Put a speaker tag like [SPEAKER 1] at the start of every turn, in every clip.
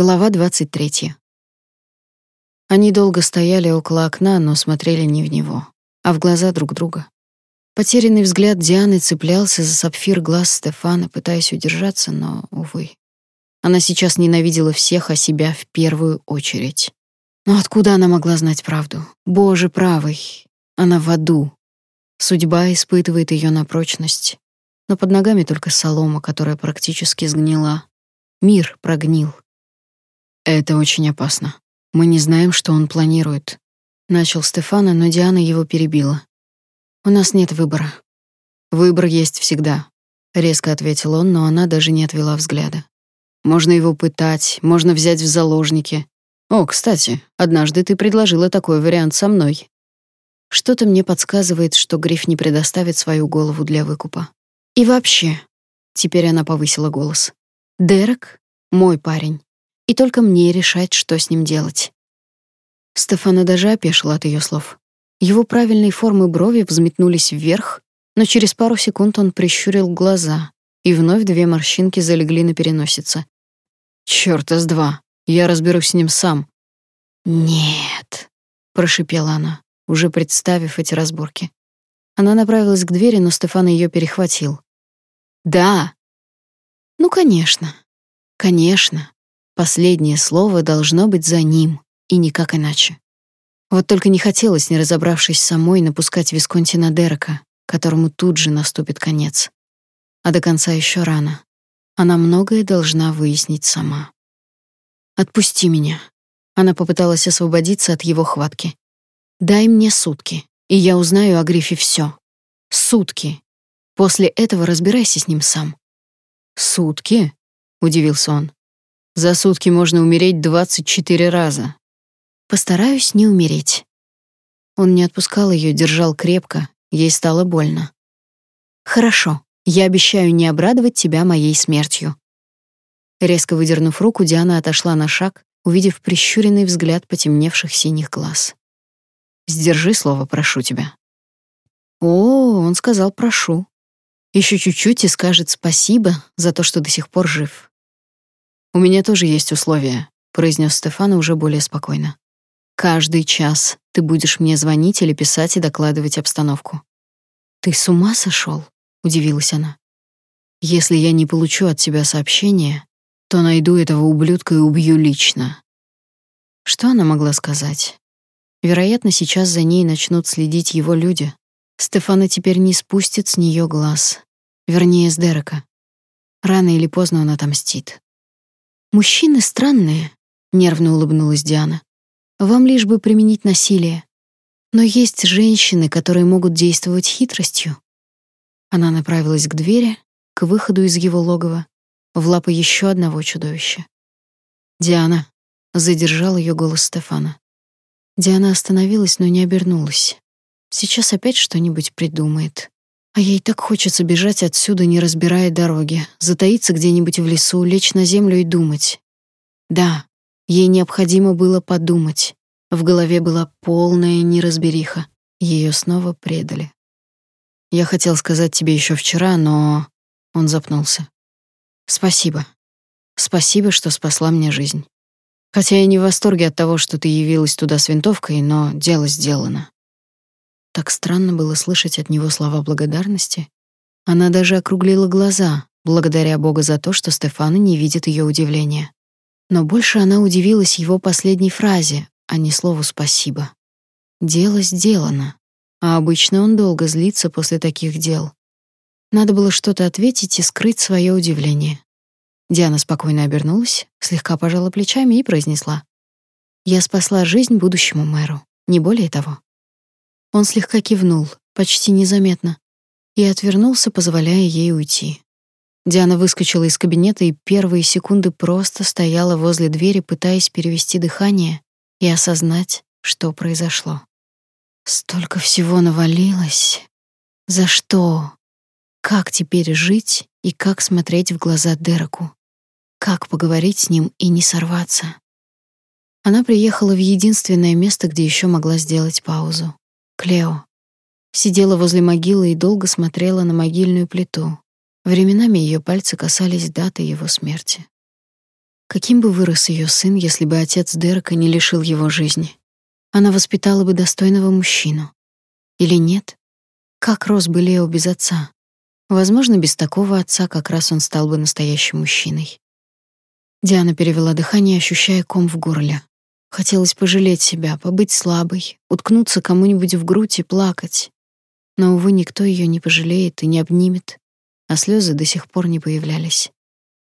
[SPEAKER 1] Глава 23. Они долго стояли около окна, но смотрели не в него, а в глаза друг друга. Потерянный взгляд Дианы цеплялся за сапфир глаз Стефана, пытаясь удержаться, но, увы. Она сейчас ненавидела всех, а себя в первую очередь. Но откуда она могла знать правду? Боже правый, она в аду. Судьба испытывает ее на прочность. Но под ногами только солома, которая практически сгнила. Мир прогнил. Это очень опасно. Мы не знаем, что он планирует. Начал Стефана, но Диана его перебила. У нас нет выбора. Выбор есть всегда, резко ответил он, но она даже не отвела взгляда. Можно его пытать, можно взять в заложники. О, кстати, однажды ты предложила такой вариант со мной. Что-то мне подсказывает, что Гриф не предоставит свою голову для выкупа. И вообще, теперь она повысила голос. Дерек мой парень и только мне решать, что с ним делать. Стефана даже опешил от ее слов. Его правильные формы брови взметнулись вверх, но через пару секунд он прищурил глаза, и вновь две морщинки залегли на переносице. «Чёрта с два! Я разберусь с ним сам!» «Нет!» — прошипела она, уже представив эти разборки. Она направилась к двери, но Стефан ее перехватил. «Да!» «Ну, конечно! Конечно! Последнее слово должно быть за ним, и никак иначе. Вот только не хотелось, не разобравшись самой, напускать Висконти на Дерека, которому тут же наступит конец. А до конца еще рано. Она многое должна выяснить сама. «Отпусти меня». Она попыталась освободиться от его хватки. «Дай мне сутки, и я узнаю о Грифе все. Сутки. После этого разбирайся с ним сам». «Сутки?» — удивился он. За сутки можно умереть 24 раза. Постараюсь не умереть. Он не отпускал ее, держал крепко, ей стало больно. Хорошо, я обещаю не обрадовать тебя моей смертью. Резко выдернув руку, Диана отошла на шаг, увидев прищуренный взгляд потемневших синих глаз. Сдержи слово, прошу тебя. О, он сказал прошу. Еще чуть-чуть и скажет спасибо за то, что до сих пор жив. У меня тоже есть условия, произнес Стефана уже более спокойно. Каждый час ты будешь мне звонить или писать и докладывать обстановку. Ты с ума сошел? удивилась она. Если я не получу от тебя сообщения, то найду этого ублюдка и убью лично. Что она могла сказать? Вероятно, сейчас за ней начнут следить его люди. Стефана теперь не спустит с нее глаз. Вернее, с Дерека. Рано или поздно он отомстит. Мужчины странные, нервно улыбнулась Диана. Вам лишь бы применить насилие. Но есть женщины, которые могут действовать хитростью. Она направилась к двери, к выходу из его логова, в лапы еще одного чудовища. Диана задержал ее голос Стефана. Диана остановилась, но не обернулась. Сейчас опять что-нибудь придумает. А ей так хочется бежать отсюда, не разбирая дороги, затаиться где-нибудь в лесу, лечь на землю и думать. Да, ей необходимо было подумать. В голове была полная неразбериха. Ее снова предали. Я хотел сказать тебе еще вчера, но он запнулся. Спасибо. Спасибо, что спасла мне жизнь. Хотя я не в восторге от того, что ты явилась туда с винтовкой, но дело сделано. Так странно было слышать от него слова благодарности. Она даже округлила глаза, благодаря Богу за то, что Стефана не видит ее удивления. Но больше она удивилась его последней фразе, а не слову «спасибо». Дело сделано, а обычно он долго злится после таких дел. Надо было что-то ответить и скрыть свое удивление. Диана спокойно обернулась, слегка пожала плечами и произнесла: "Я спасла жизнь будущему мэру, не более того". Он слегка кивнул, почти незаметно, и отвернулся, позволяя ей уйти. Диана выскочила из кабинета и первые секунды просто стояла возле двери, пытаясь перевести дыхание и осознать, что произошло. Столько всего навалилось. За что? Как теперь жить и как смотреть в глаза Дереку? Как поговорить с ним и не сорваться? Она приехала в единственное место, где еще могла сделать паузу. Клео. Сидела возле могилы и долго смотрела на могильную плиту. Временами ее пальцы касались даты его смерти. Каким бы вырос ее сын, если бы отец Дерека не лишил его жизни? Она воспитала бы достойного мужчину. Или нет? Как рос бы Лео без отца? Возможно, без такого отца как раз он стал бы настоящим мужчиной. Диана перевела дыхание, ощущая ком в горле. Хотелось пожалеть себя, побыть слабой, уткнуться кому-нибудь в грудь и плакать. Но, увы, никто ее не пожалеет и не обнимет, а слезы до сих пор не появлялись.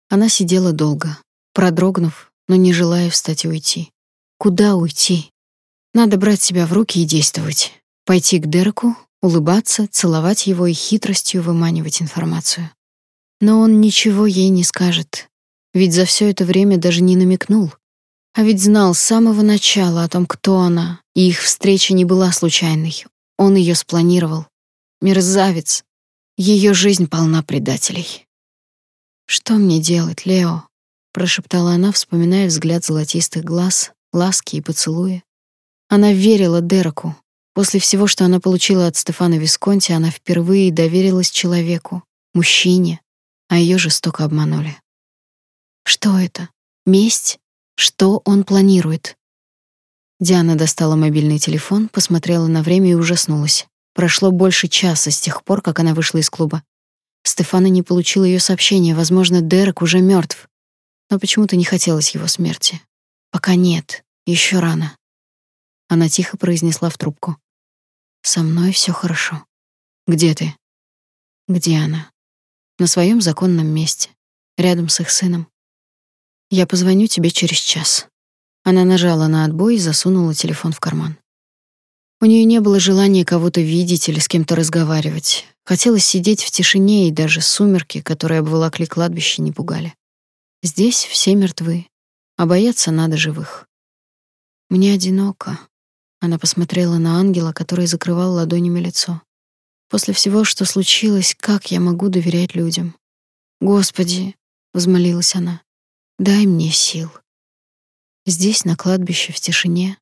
[SPEAKER 1] Она сидела долго, продрогнув, но не желая встать и уйти. Куда уйти? Надо брать себя в руки и действовать. Пойти к Дереку, улыбаться, целовать его и хитростью выманивать информацию. Но он ничего ей не скажет, ведь за все это время даже не намекнул. А ведь знал с самого начала о том, кто она, и их встреча не была случайной. Он ее спланировал. Мерзавец. Ее жизнь полна предателей. «Что мне делать, Лео?» — прошептала она, вспоминая взгляд золотистых глаз, ласки и поцелуи. Она верила Дереку, После всего, что она получила от Стефана Висконти, она впервые доверилась человеку, мужчине, а ее жестоко обманули. Что это? Месть? Что он планирует? Диана достала мобильный телефон, посмотрела на время и ужаснулась. Прошло больше часа с тех пор, как она вышла из клуба. Стефана не получил ее сообщения, возможно, Дерек уже мертв. Но почему-то не хотелось его смерти. Пока нет, еще рано. Она тихо произнесла в трубку: со мной все хорошо. Где ты? Где она? На своем законном месте, рядом с их сыном. Я позвоню тебе через час. Она нажала на отбой и засунула телефон в карман. У нее не было желания кого-то видеть или с кем-то разговаривать. Хотелось сидеть в тишине, и даже сумерки, которые обволокли кладбище, не пугали. Здесь все мертвы, а бояться надо живых. Мне одиноко, она посмотрела на ангела, который закрывал ладонями лицо. После всего, что случилось, как я могу доверять людям? Господи, взмолилась она. Дай мне сил. Здесь, на кладбище, в тишине,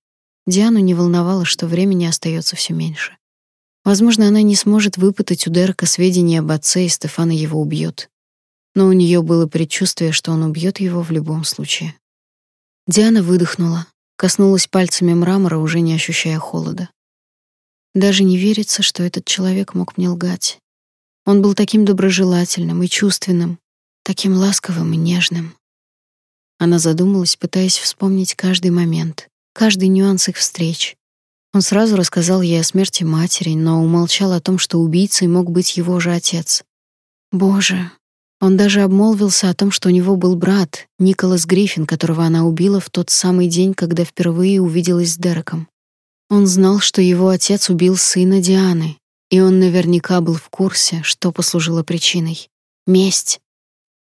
[SPEAKER 1] Диану не волновало, что времени остается все меньше. Возможно, она не сможет выпытать у Дерека сведения об отце, и Стефана его убьет. Но у нее было предчувствие, что он убьет его в любом случае. Диана выдохнула, Коснулась пальцами мрамора, уже не ощущая холода. Даже не верится, что этот человек мог мне лгать. Он был таким доброжелательным и чувственным, таким ласковым и нежным. Она задумалась, пытаясь вспомнить каждый момент, каждый нюанс их встреч. Он сразу рассказал ей о смерти матери, но умолчал о том, что убийцей мог быть его же отец. Боже, он даже обмолвился о том, что у него был брат, Николас Гриффин, которого она убила в тот самый день, когда впервые увиделась с Дереком. Он знал, что его отец убил сына Дианы, и он наверняка был в курсе, что послужило причиной. Месть.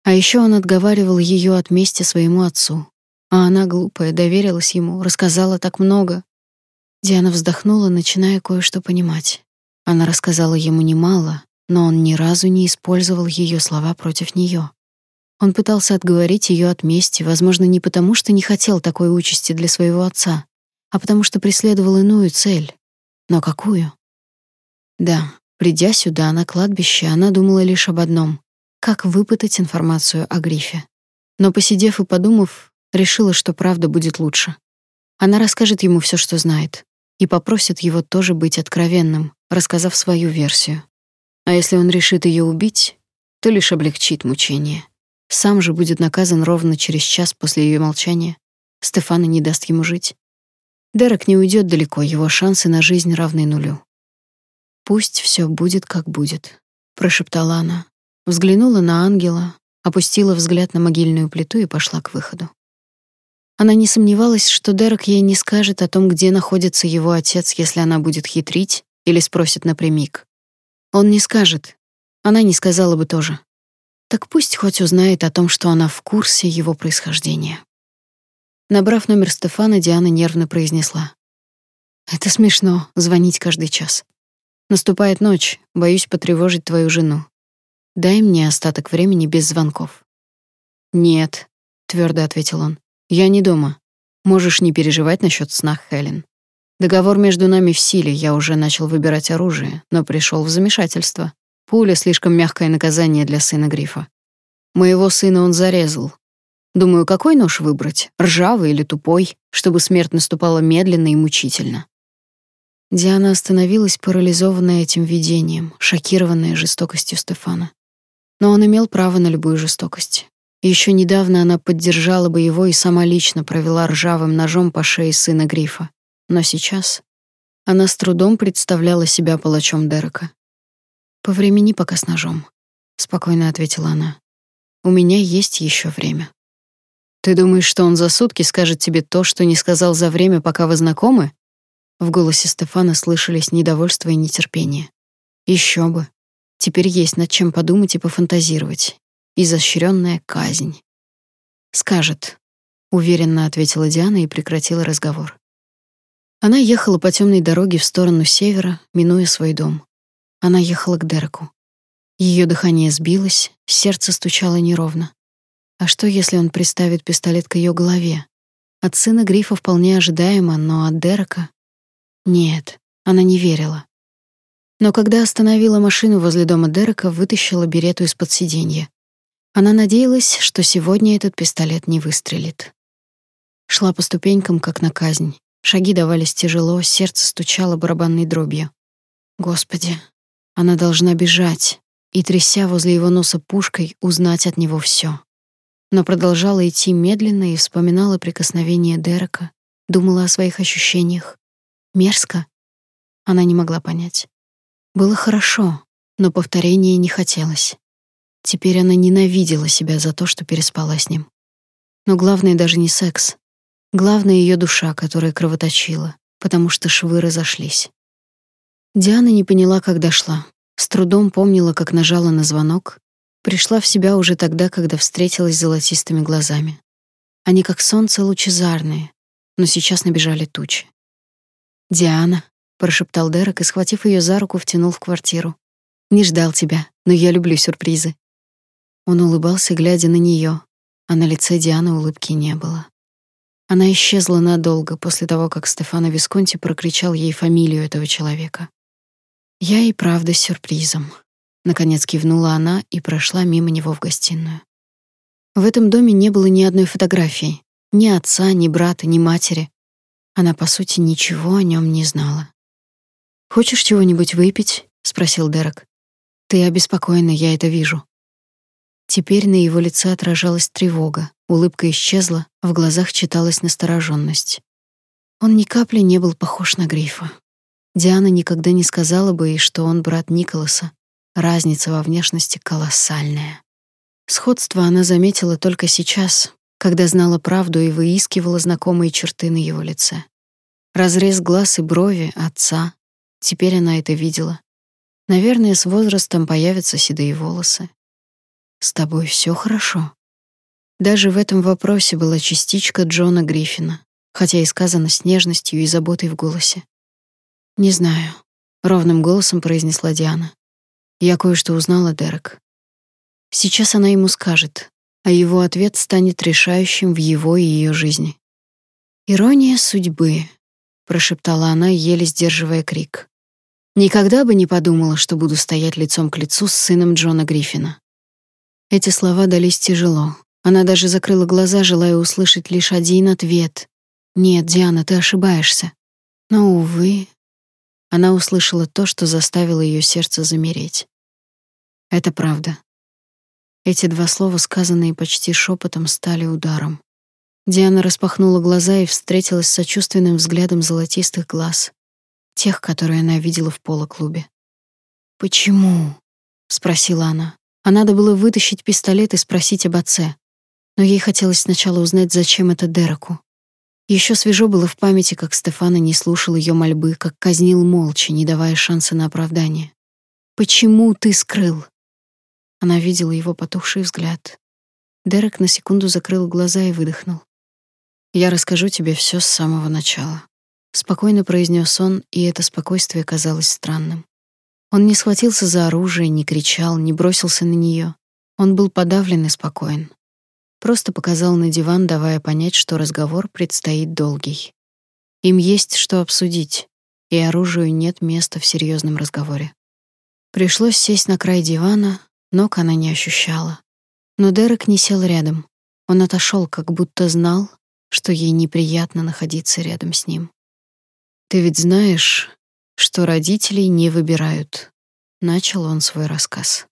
[SPEAKER 1] А еще он отговаривал ее от мести своему отцу. А она, глупая, доверилась ему, рассказала так много. Диана вздохнула, начиная кое-что понимать. Она рассказала ему немало, но он ни разу не использовал ее слова против нее. Он пытался отговорить ее от мести, возможно, не потому, что не хотел такой участи для своего отца, а потому что преследовал иную цель. Но какую? Да, придя сюда на кладбище, она думала лишь об одном — как выпытать информацию о Грифе. Но посидев и подумав, решила, что правда будет лучше. Она расскажет ему все, что знает, и попросит его тоже быть откровенным, рассказав свою версию. А если он решит ее убить, то лишь облегчит мучение. Сам же будет наказан ровно через час после ее молчания. Стефана не даст ему жить. Дерек не уйдет далеко, его шансы на жизнь равны нулю. Пусть все будет как будет, прошептала она, взглянула на ангела, опустила взгляд на могильную плиту и пошла к выходу. Она не сомневалась, что Дерек ей не скажет о том, где находится его отец, если она будет хитрить или спросит напрямик. Он не скажет. Она не сказала бы тоже. Так пусть хоть узнает о том, что она в курсе его происхождения. Набрав номер Стефана, Диана нервно произнесла: "Это смешно звонить каждый час. Наступает ночь, боюсь потревожить твою жену. Дай мне остаток времени без звонков". "Нет", твердо ответил он. "Я не дома. Можешь не переживать насчет сна, Хелен. Договор между нами в силе, я уже начал выбирать оружие, но пришел в замешательство. Пуля — слишком мягкое наказание для сына Грифа. Моего сына он зарезал. Думаю, какой нож выбрать, ржавый или тупой, чтобы смерть наступала медленно и мучительно. Диана остановилась, парализованная этим видением, шокированная жестокостью Стефана. Но он имел право на любую жестокость. Еще недавно она поддержала бы его и сама лично провела ржавым ножом по шее сына Грифа. Но сейчас она с трудом представляла себя палачом Дерека. «По времени пока с ножом», — спокойно ответила она. «У меня есть еще время». «Ты думаешь, что он за сутки скажет тебе то, что не сказал за время, пока вы знакомы?» В голосе Стефана слышались недовольство и нетерпение. Еще бы. Теперь есть над чем подумать и пофантазировать. Изощренная казнь. Скажет, уверенно ответила Диана и прекратила разговор. Она ехала по темной дороге в сторону севера, минуя свой дом. Она ехала к Дереку. Ее дыхание сбилось, сердце стучало неровно. А что, если он приставит пистолет к ее голове? От сына Грифа вполне ожидаемо, но от Дерека нет, она не верила. Но когда остановила машину возле дома Дерека, вытащила берету из-под сиденья. Она надеялась, что сегодня этот пистолет не выстрелит. Шла по ступенькам, как на казнь. Шаги давались тяжело, сердце стучало барабанной дробью. Господи, она должна бежать и, тряся возле его носа пушкой, узнать от него все. Но продолжала идти медленно и вспоминала прикосновение Дерека, думала о своих ощущениях. Мерзко? Она не могла понять. Было хорошо, но повторения не хотелось. Теперь она ненавидела себя за то, что переспала с ним. Но главное даже не секс. Главное ее душа, которая кровоточила, потому что швы разошлись. Диана не поняла, как дошла. С трудом помнила, как нажала на звонок. Пришла в себя уже тогда, когда встретилась с золотистыми глазами. Они как солнце лучезарные, но сейчас набежали тучи. «Диана», — прошептал Дерек и, схватив ее за руку, втянул в квартиру. «Не ждал тебя, но я люблю сюрпризы». Он улыбался, глядя на нее, а на лице Дианы улыбки не было. Она исчезла надолго после того, как Стефано Висконти прокричал ей фамилию этого человека. «Я и правда с сюрпризом», — наконец кивнула она и прошла мимо него в гостиную. В этом доме не было ни одной фотографии, ни отца, ни брата, ни матери, она, по сути, ничего о нем не знала. «Хочешь чего-нибудь выпить?» — спросил Дерек. «Ты обеспокоена, я это вижу». Теперь на его лице отражалась тревога, улыбка исчезла, в глазах читалась настороженность. Он ни капли не был похож на Грифа. Диана никогда не сказала бы ей, что он брат Николаса. Разница во внешности колоссальная. Сходство она заметила только сейчас, когда знала правду и выискивала знакомые черты на его лице. Разрез глаз и брови отца. Теперь она это видела. Наверное, с возрастом появятся седые волосы. С тобой все хорошо. Даже в этом вопросе была частичка Джона Гриффина, хотя и сказано с нежностью и заботой в голосе. Не знаю, ровным голосом произнесла Диана. Я кое-что узнала, Дерек. Сейчас она ему скажет, а его ответ станет решающим в его и ее жизни. «Ирония судьбы», — прошептала она, еле сдерживая крик. «Никогда бы не подумала, что буду стоять лицом к лицу с сыном Джона Гриффина». Эти слова дались тяжело. Она даже закрыла глаза, желая услышать лишь один ответ. «Нет, Диана, ты ошибаешься». Но, увы, она услышала то, что заставило ее сердце замереть. Это правда. Эти два слова, сказанные почти шепотом, стали ударом. Диана распахнула глаза и встретилась с сочувственным взглядом золотистых глаз, тех, которые она видела в поло-клубе. «Почему?» — спросила она. А надо было вытащить пистолет и спросить об отце. Но ей хотелось сначала узнать, зачем это Дереку. Еще свежо было в памяти, как Стефана не слушал ее мольбы, как казнил молча, не давая шанса на оправдание. «Почему ты скрыл?» Она видела его потухший взгляд. Дерек на секунду закрыл глаза и выдохнул. «Я расскажу тебе все с самого начала», — спокойно произнес он, и это спокойствие казалось странным. Он не схватился за оружие, не кричал, не бросился на нее. Он был подавлен и спокоен. Просто показал на диван, давая понять, что разговор предстоит долгий. Им есть что обсудить, и оружию нет места в серьезном разговоре. Пришлось сесть на край дивана, Ног она не ощущала. Но Дерек не сел рядом. Он отошел, как будто знал, что ей неприятно находиться рядом с ним. Ты ведь знаешь, что родителей не выбирают, начал он свой рассказ.